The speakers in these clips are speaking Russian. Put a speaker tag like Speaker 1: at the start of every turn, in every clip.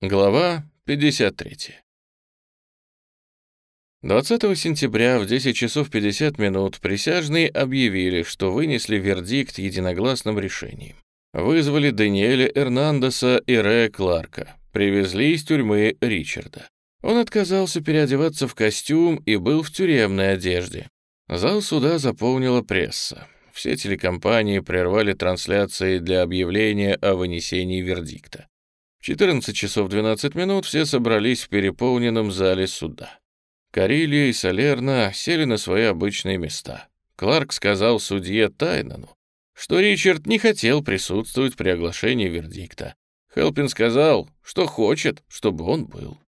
Speaker 1: Глава 53. 20 сентября в 10 часов 50 минут присяжные объявили, что вынесли вердикт единогласным решением. Вызвали Даниэля Эрнандеса и Рэя Кларка. Привезли из тюрьмы Ричарда. Он отказался переодеваться в костюм и был в тюремной одежде. Зал суда заполнила пресса. Все телекомпании прервали трансляции для объявления о вынесении вердикта. В 14 часов 12 минут все собрались в переполненном зале суда. Карелия и Салерна сели на свои обычные места. Кларк сказал судье Тайнану, что Ричард не хотел присутствовать при оглашении вердикта. Хелпин сказал, что хочет, чтобы он был.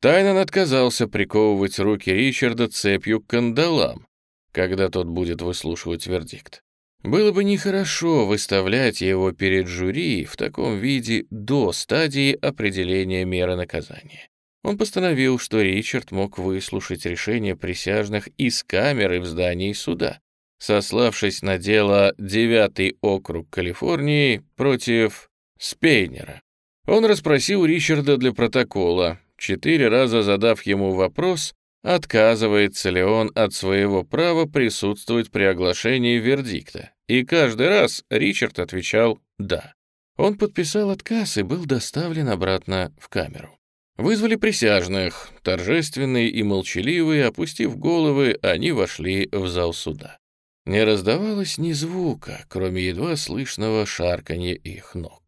Speaker 1: Тайнан отказался приковывать руки Ричарда цепью к кандалам, когда тот будет выслушивать вердикт. Было бы нехорошо выставлять его перед жюри в таком виде до стадии определения меры наказания. Он постановил, что Ричард мог выслушать решение присяжных из камеры в здании суда, сославшись на дело 9 округ Калифорнии против Спейнера. Он расспросил Ричарда для протокола, четыре раза задав ему вопрос, отказывается ли он от своего права присутствовать при оглашении вердикта. И каждый раз Ричард отвечал «да». Он подписал отказ и был доставлен обратно в камеру. Вызвали присяжных. Торжественные и молчаливые, опустив головы, они вошли в зал суда. Не раздавалось ни звука, кроме едва слышного шарканья их ног.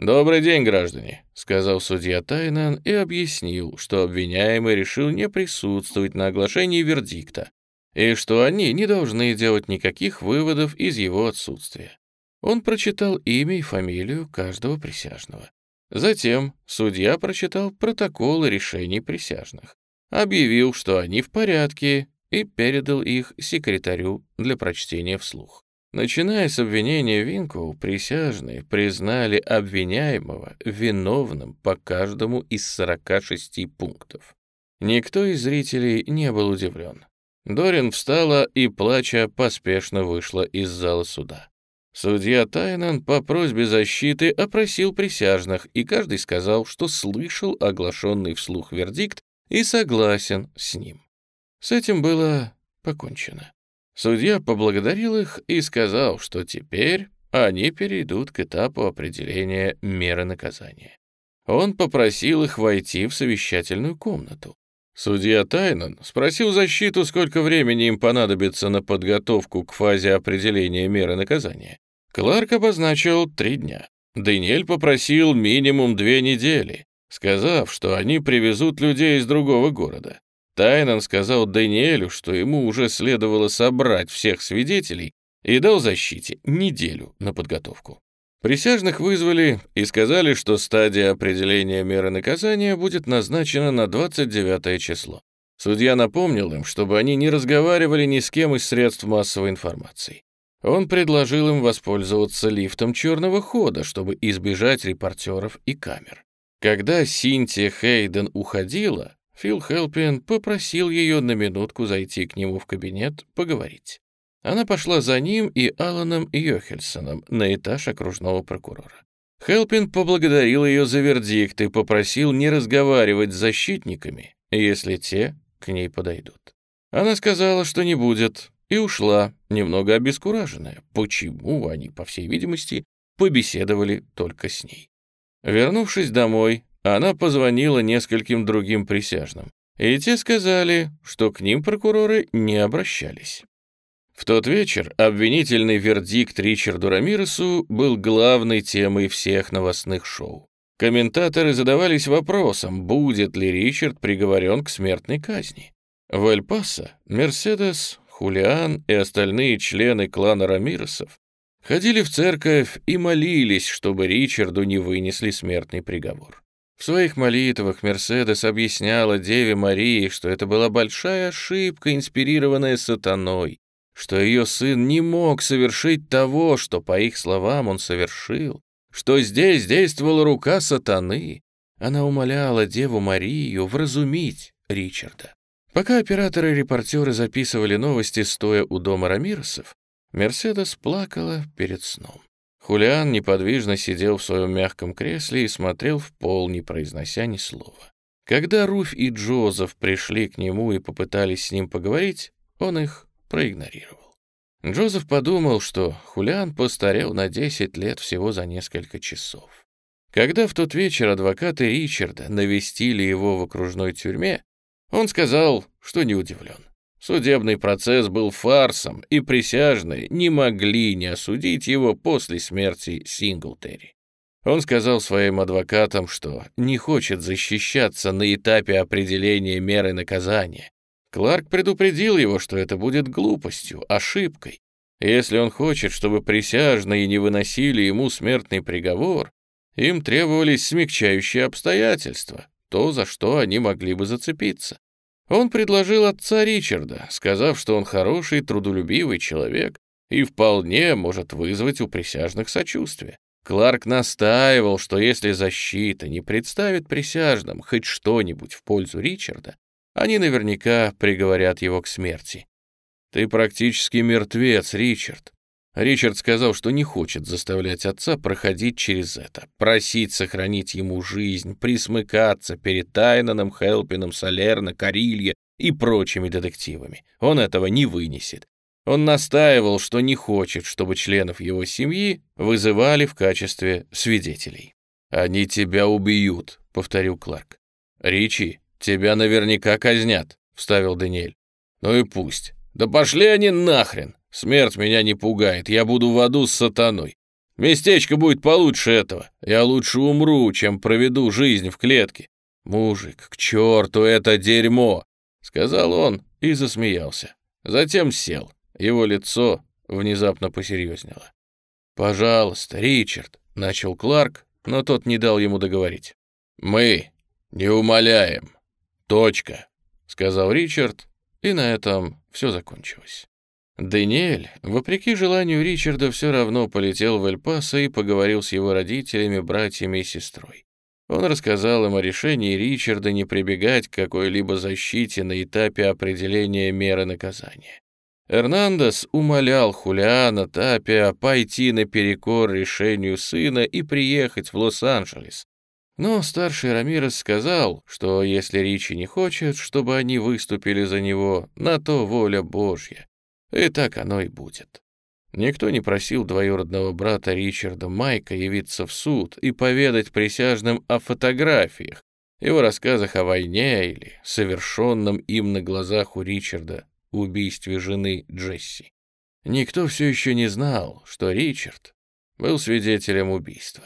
Speaker 1: «Добрый день, граждане», — сказал судья Тайнан и объяснил, что обвиняемый решил не присутствовать на оглашении вердикта и что они не должны делать никаких выводов из его отсутствия. Он прочитал имя и фамилию каждого присяжного. Затем судья прочитал протоколы решений присяжных, объявил, что они в порядке, и передал их секретарю для прочтения вслух. Начиная с обвинения Винкоу, присяжные признали обвиняемого виновным по каждому из 46 пунктов. Никто из зрителей не был удивлен. Дорин встала и, плача, поспешно вышла из зала суда. Судья Тайнан по просьбе защиты опросил присяжных, и каждый сказал, что слышал оглашенный вслух вердикт и согласен с ним. С этим было покончено. Судья поблагодарил их и сказал, что теперь они перейдут к этапу определения меры наказания. Он попросил их войти в совещательную комнату. Судья Тайнан спросил защиту, сколько времени им понадобится на подготовку к фазе определения меры наказания. Кларк обозначил три дня. Даниэль попросил минимум две недели, сказав, что они привезут людей из другого города. Тайнан сказал Даниэлю, что ему уже следовало собрать всех свидетелей и дал защите неделю на подготовку. Присяжных вызвали и сказали, что стадия определения меры наказания будет назначена на 29 число. Судья напомнил им, чтобы они не разговаривали ни с кем из средств массовой информации. Он предложил им воспользоваться лифтом черного хода, чтобы избежать репортеров и камер. Когда Синтия Хейден уходила, Фил Хелпин попросил ее на минутку зайти к нему в кабинет поговорить. Она пошла за ним и Аланом Йохельсоном на этаж окружного прокурора. Хелпин поблагодарил ее за вердикт и попросил не разговаривать с защитниками, если те к ней подойдут. Она сказала, что не будет, и ушла, немного обескураженная, почему они, по всей видимости, побеседовали только с ней. Вернувшись домой, она позвонила нескольким другим присяжным, и те сказали, что к ним прокуроры не обращались. В тот вечер обвинительный вердикт Ричарду Рамиресу был главной темой всех новостных шоу. Комментаторы задавались вопросом, будет ли Ричард приговорен к смертной казни. В Эль-Пасо Мерседес, Хулиан и остальные члены клана Рамиресов ходили в церковь и молились, чтобы Ричарду не вынесли смертный приговор. В своих молитвах Мерседес объясняла Деве Марии, что это была большая ошибка, инспирированная сатаной, что ее сын не мог совершить того, что, по их словам, он совершил, что здесь действовала рука сатаны. Она умоляла Деву Марию вразумить Ричарда. Пока операторы и репортеры записывали новости, стоя у дома Рамиросов, Мерседес плакала перед сном. Хулиан неподвижно сидел в своем мягком кресле и смотрел в пол, не произнося ни слова. Когда Руфь и Джозеф пришли к нему и попытались с ним поговорить, он их проигнорировал. Джозеф подумал, что Хулиан постарел на 10 лет всего за несколько часов. Когда в тот вечер адвокаты Ричарда навестили его в окружной тюрьме, он сказал, что не удивлен. Судебный процесс был фарсом, и присяжные не могли не осудить его после смерти Синглтери. Он сказал своим адвокатам, что не хочет защищаться на этапе определения меры наказания. Кларк предупредил его, что это будет глупостью, ошибкой. Если он хочет, чтобы присяжные не выносили ему смертный приговор, им требовались смягчающие обстоятельства, то, за что они могли бы зацепиться. Он предложил отца Ричарда, сказав, что он хороший, трудолюбивый человек и вполне может вызвать у присяжных сочувствие. Кларк настаивал, что если защита не представит присяжным хоть что-нибудь в пользу Ричарда, они наверняка приговорят его к смерти. «Ты практически мертвец, Ричард. Ричард сказал, что не хочет заставлять отца проходить через это, просить сохранить ему жизнь, присмыкаться перед Тайнаном, Хелпином, Солерно, Карилье и прочими детективами. Он этого не вынесет. Он настаивал, что не хочет, чтобы членов его семьи вызывали в качестве свидетелей. «Они тебя убьют», — повторил Кларк. «Ричи, тебя наверняка казнят», — вставил Даниэль. «Ну и пусть. Да пошли они нахрен!» Смерть меня не пугает, я буду в аду с сатаной. Местечко будет получше этого. Я лучше умру, чем проведу жизнь в клетке. Мужик, к черту это дерьмо!» — сказал он и засмеялся. Затем сел. Его лицо внезапно посерьезнело. «Пожалуйста, Ричард», — начал Кларк, но тот не дал ему договорить. «Мы не умоляем. Точка», — сказал Ричард, и на этом все закончилось. Даниэль, вопреки желанию Ричарда, все равно полетел в Эль-Пасо и поговорил с его родителями, братьями и сестрой. Он рассказал им о решении Ричарда не прибегать к какой-либо защите на этапе определения меры наказания. Эрнандес умолял Хулиана Тапия пойти наперекор решению сына и приехать в Лос-Анджелес. Но старший Рамирес сказал, что если Ричи не хочет, чтобы они выступили за него, на то воля Божья. И так оно и будет. Никто не просил двоюродного брата Ричарда Майка явиться в суд и поведать присяжным о фотографиях, его рассказах о войне или совершенном им на глазах у Ричарда убийстве жены Джесси. Никто все еще не знал, что Ричард был свидетелем убийства.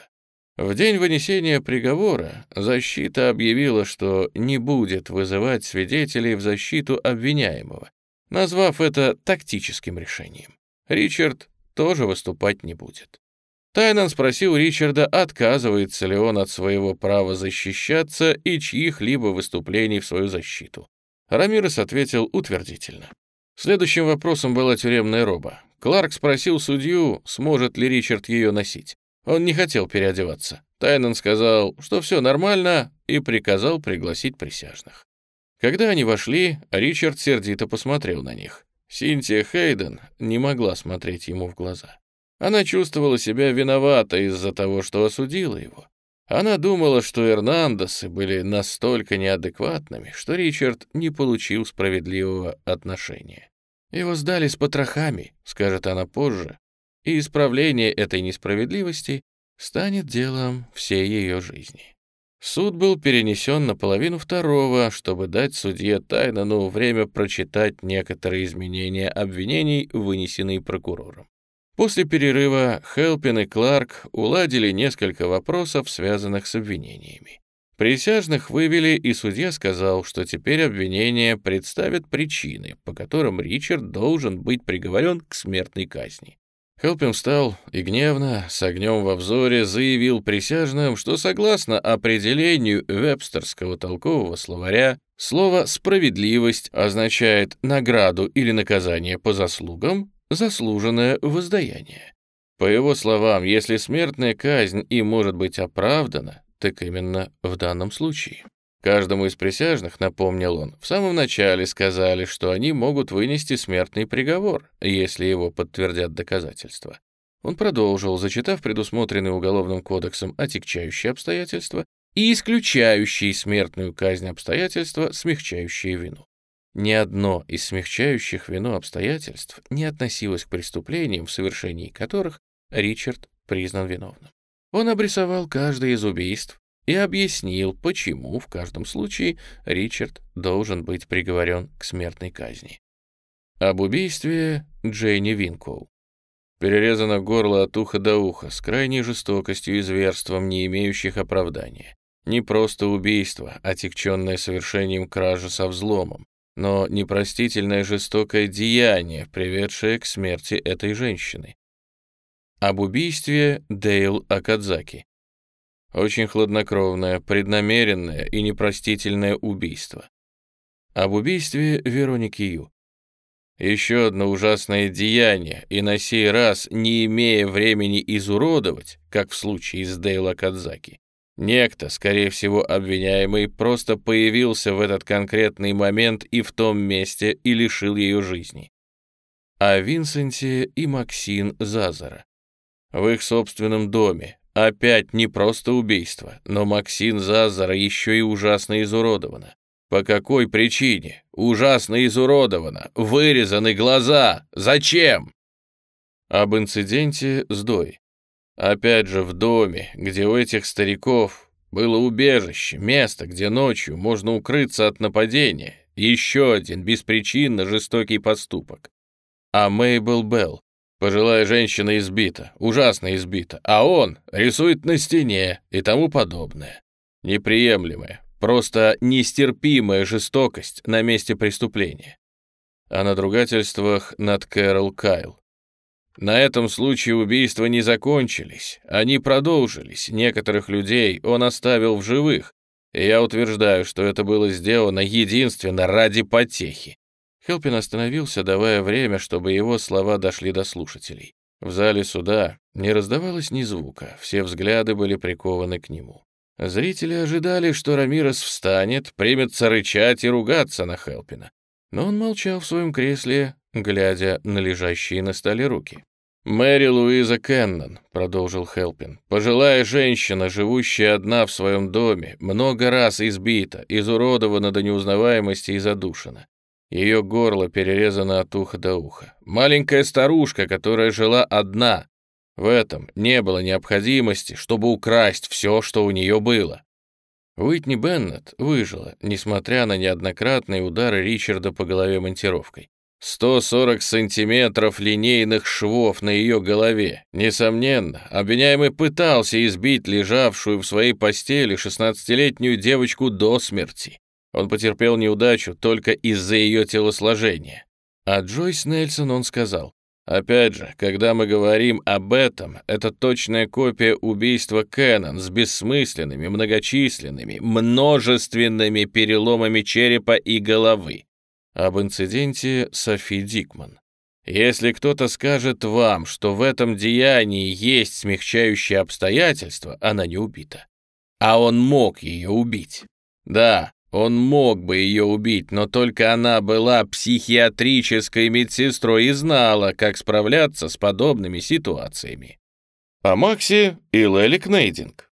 Speaker 1: В день вынесения приговора защита объявила, что не будет вызывать свидетелей в защиту обвиняемого, назвав это тактическим решением. Ричард тоже выступать не будет. Тайнан спросил Ричарда, отказывается ли он от своего права защищаться и чьих-либо выступлений в свою защиту. Рамирес ответил утвердительно. Следующим вопросом была тюремная роба. Кларк спросил судью, сможет ли Ричард ее носить. Он не хотел переодеваться. Тайнан сказал, что все нормально, и приказал пригласить присяжных. Когда они вошли, Ричард сердито посмотрел на них. Синтия Хейден не могла смотреть ему в глаза. Она чувствовала себя виновата из-за того, что осудила его. Она думала, что Эрнандесы были настолько неадекватными, что Ричард не получил справедливого отношения. «Его сдали с потрохами», — скажет она позже, и исправление этой несправедливости станет делом всей ее жизни. Суд был перенесен на половину второго, чтобы дать судье Тайнану время прочитать некоторые изменения обвинений, вынесенные прокурором. После перерыва Хелпин и Кларк уладили несколько вопросов, связанных с обвинениями. Присяжных вывели, и судья сказал, что теперь обвинения представят причины, по которым Ричард должен быть приговорен к смертной казни. Хелпин встал и гневно, с огнем во взоре, заявил присяжным, что согласно определению вебстерского толкового словаря, слово «справедливость» означает награду или наказание по заслугам, заслуженное воздаяние. По его словам, если смертная казнь и может быть оправдана, так именно в данном случае. Каждому из присяжных, напомнил он, в самом начале сказали, что они могут вынести смертный приговор, если его подтвердят доказательства. Он продолжил, зачитав предусмотренные Уголовным кодексом отягчающие обстоятельства и исключающие смертную казнь обстоятельства, смягчающие вину. Ни одно из смягчающих вину обстоятельств не относилось к преступлениям, в совершении которых Ричард признан виновным. Он обрисовал каждое из убийств и объяснил, почему в каждом случае Ричард должен быть приговорен к смертной казни. Об убийстве Джейни Винкоу. Перерезано горло от уха до уха, с крайней жестокостью и зверством, не имеющих оправдания. Не просто убийство, отягченное совершением кражи со взломом, но непростительное жестокое деяние, приведшее к смерти этой женщины. Об убийстве Дейл Акадзаки. Очень хладнокровное, преднамеренное и непростительное убийство. Об убийстве Вероники Ю. Еще одно ужасное деяние, и на сей раз, не имея времени изуродовать, как в случае с Дейла Кадзаки, некто, скорее всего обвиняемый, просто появился в этот конкретный момент и в том месте и лишил ее жизни. О Винсенте и Максин Зазара. В их собственном доме. Опять не просто убийство, но Максин Зазара еще и ужасно изуродована. По какой причине? Ужасно изуродовано. Вырезаны глаза. Зачем? Об инциденте с Дой. Опять же в доме, где у этих стариков было убежище, место, где ночью можно укрыться от нападения. Еще один беспричинно жестокий поступок. А Мейбл Белл. Пожилая женщина избита, ужасно избита, а он рисует на стене и тому подобное. Неприемлемое, Просто нестерпимая жестокость на месте преступления. О надругательствах над Кэрол Кайл. На этом случае убийства не закончились, они продолжились. Некоторых людей он оставил в живых, и я утверждаю, что это было сделано единственно ради потехи. Хелпин остановился, давая время, чтобы его слова дошли до слушателей. В зале суда не раздавалось ни звука, все взгляды были прикованы к нему. Зрители ожидали, что Рамирес встанет, примется рычать и ругаться на Хелпина. Но он молчал в своем кресле, глядя на лежащие на столе руки. «Мэри Луиза Кеннон», — продолжил Хелпин, — «пожилая женщина, живущая одна в своем доме, много раз избита, изуродована до неузнаваемости и задушена. Ее горло перерезано от уха до уха. Маленькая старушка, которая жила одна, в этом не было необходимости, чтобы украсть все, что у нее было. Уитни Беннет выжила, несмотря на неоднократные удары Ричарда по голове монтировкой. 140 сантиметров линейных швов на ее голове. Несомненно, обвиняемый пытался избить лежавшую в своей постели 16-летнюю девочку до смерти. Он потерпел неудачу только из-за ее телосложения. А Джойс Нельсон он сказал, Опять же, когда мы говорим об этом, это точная копия убийства Кэннон с бессмысленными, многочисленными, множественными переломами черепа и головы. Об инциденте Софи Дикман. Если кто-то скажет вам, что в этом деянии есть смягчающие обстоятельства, она не убита. А он мог ее убить. Да, он мог бы ее убить, но только она была психиатрической медсестрой и знала, как справляться с подобными ситуациями. А Макси и Лели Кнейдинг.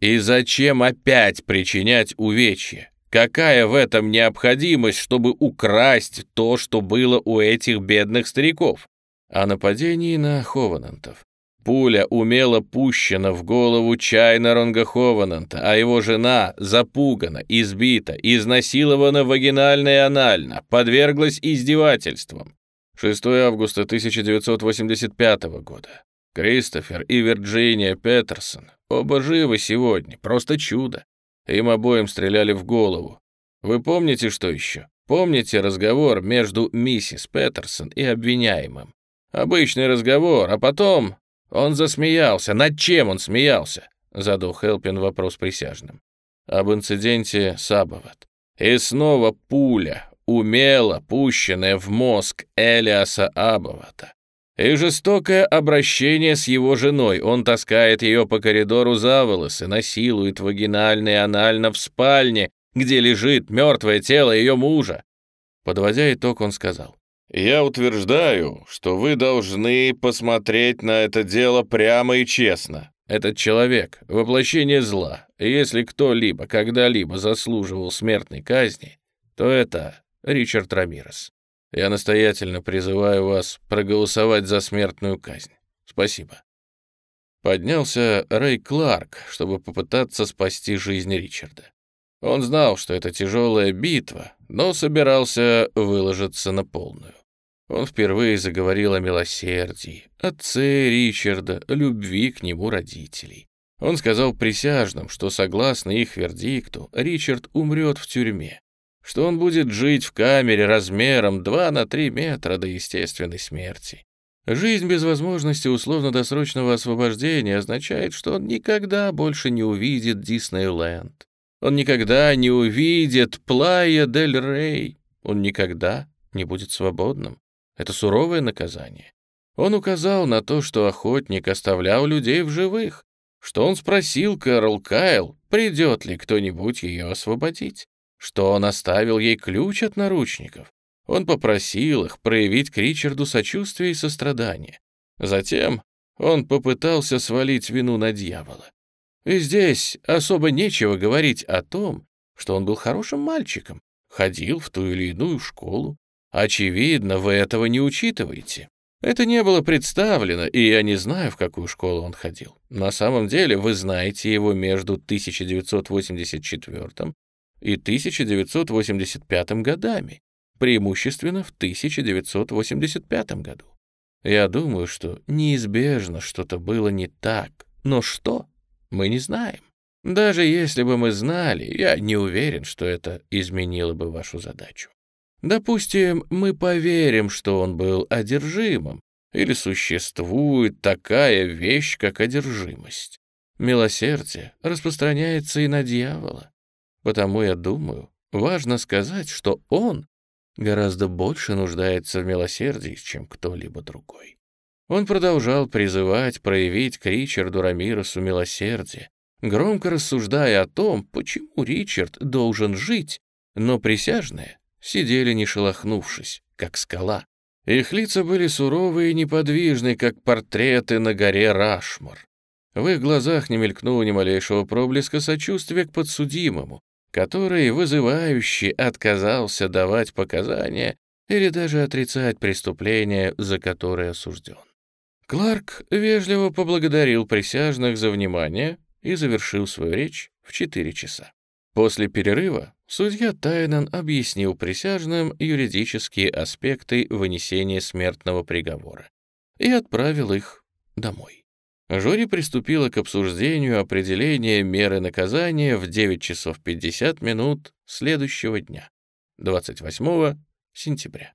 Speaker 1: И зачем опять причинять увечья? Какая в этом необходимость, чтобы украсть то, что было у этих бедных стариков? О нападении на Хованантов. Пуля умело пущена в голову Чайна Ронгаховананта, а его жена запугана, избита, изнасилована вагинально и анально, подверглась издевательствам. 6 августа 1985 года. Кристофер и Вирджиния Петерсон оба живы сегодня, просто чудо. Им обоим стреляли в голову. Вы помните, что еще? Помните разговор между миссис Петерсон и обвиняемым? Обычный разговор, а потом он засмеялся. Над чем он смеялся? Задал Хелпин вопрос присяжным. Об инциденте Сабоват. И снова пуля, умело пущенная в мозг Элиаса Абовата. И жестокое обращение с его женой. Он таскает ее по коридору за волосы, насилует вагинально и анально в спальне, где лежит мертвое тело ее мужа. Подводя итог, он сказал. Я утверждаю, что вы должны посмотреть на это дело прямо и честно. Этот человек — воплощение зла, и если кто-либо когда-либо заслуживал смертной казни, то это Ричард Рамирес. Я настоятельно призываю вас проголосовать за смертную казнь. Спасибо. Поднялся Рэй Кларк, чтобы попытаться спасти жизнь Ричарда. Он знал, что это тяжелая битва, но собирался выложиться на полную. Он впервые заговорил о милосердии, отце Ричарда, любви к нему родителей. Он сказал присяжным, что согласно их вердикту Ричард умрет в тюрьме, что он будет жить в камере размером 2 на 3 метра до естественной смерти. Жизнь без возможности условно-досрочного освобождения означает, что он никогда больше не увидит Диснейленд. Он никогда не увидит Плая дель Рей. Он никогда не будет свободным. Это суровое наказание. Он указал на то, что охотник оставлял людей в живых, что он спросил Кэрол Кайл, придет ли кто-нибудь ее освободить, что он оставил ей ключ от наручников. Он попросил их проявить к Ричарду сочувствие и сострадание. Затем он попытался свалить вину на дьявола. И здесь особо нечего говорить о том, что он был хорошим мальчиком, ходил в ту или иную школу. Очевидно, вы этого не учитываете. Это не было представлено, и я не знаю, в какую школу он ходил. На самом деле вы знаете его между 1984 и 1985 годами, преимущественно в 1985 году. Я думаю, что неизбежно что-то было не так, но что? Мы не знаем. Даже если бы мы знали, я не уверен, что это изменило бы вашу задачу. Допустим, мы поверим, что он был одержимым, или существует такая вещь, как одержимость. Милосердие распространяется и на дьявола. Потому я думаю, важно сказать, что он гораздо больше нуждается в милосердии, чем кто-либо другой. Он продолжал призывать проявить к Ричарду Рамиросу милосердие, громко рассуждая о том, почему Ричард должен жить, но присяжные сидели не шелохнувшись, как скала. Их лица были суровые и неподвижны, как портреты на горе Рашмар. В их глазах не мелькнуло ни малейшего проблеска сочувствия к подсудимому, который вызывающе отказался давать показания или даже отрицать преступление, за которое осужден. Кларк вежливо поблагодарил присяжных за внимание и завершил свою речь в 4 часа. После перерыва судья Тайнан объяснил присяжным юридические аспекты вынесения смертного приговора и отправил их домой. Жюри приступило к обсуждению определения меры наказания в 9 часов 50 минут следующего дня, 28 сентября.